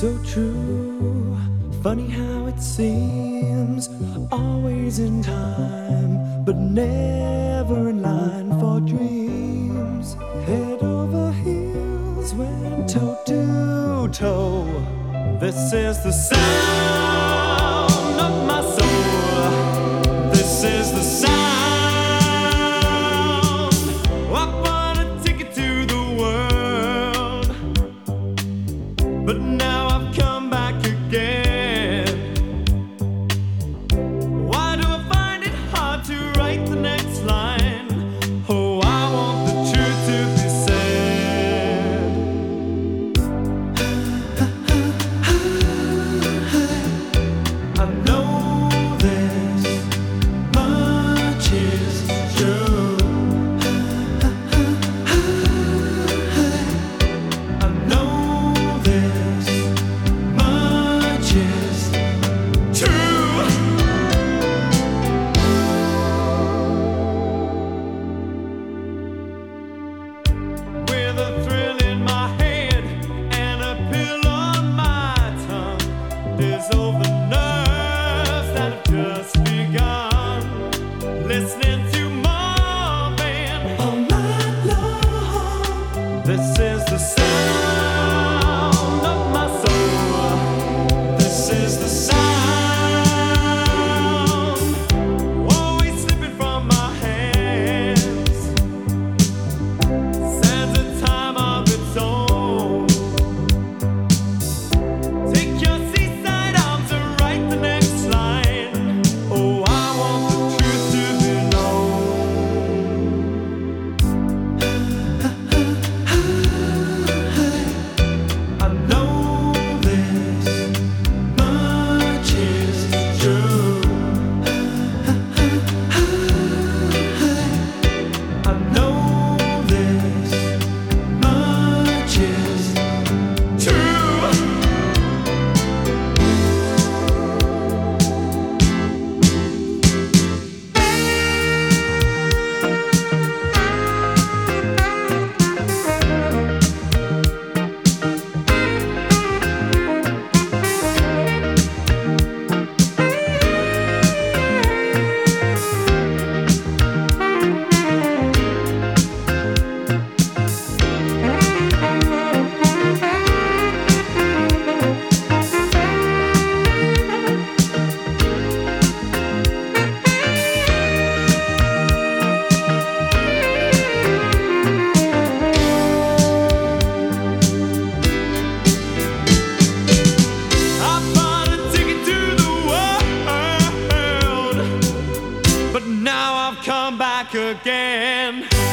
so true. Funny how it seems, always in time, but never in line for dreams. Head over heels, went toe to toe. This is the sound of my soul. This is the sound. again.